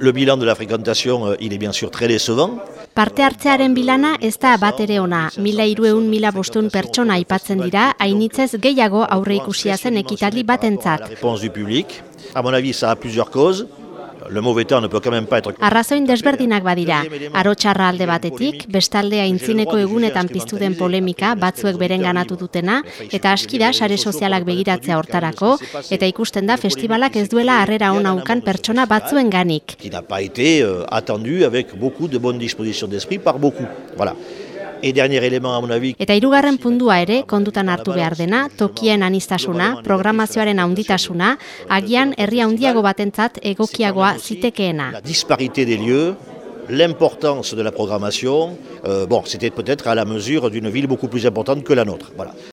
Le bilan de la fréquentation, euh, il est bien sûr très décevant. Parte hartzearen bilana ez da bat ere ona. Mila irueun mila bostun pertsona aipatzen dira, hainitzez gehiago aurre ikusia zen ekitaldi La batentzat. réponse du public. À mon avis, ça a plusieurs causes. Le mauvais temps ne peut quand même pas être... Arrazoin desberdinak badira. Arotxarra alde batetik, bestalde aintzineko egunetan piztu den polemika batzuek beren ganatu dutena, eta aski da sare sozialak begiratzea hortarako, eta ikusten da festivalak ez duela harrera ona ukan pertsona batzuen ganik. qui n'a pas été euh, attendu avec beaucoup de bonnes dispositions d'esprit par beaucoup. Voilà. Et dernier élément, à mon avis, Eta hirugarren pundua ere kontutan hartu behar dena, tokien anistasuna, programazioaren handitasuna, agian herri handiago batentzat egokiagoa zitekeena. la disparité des lieux, l'importance de la programmation, euh, bon, c'était peut-être à la mesure d'une ville beaucoup plus importante que la nôtre. Voilà.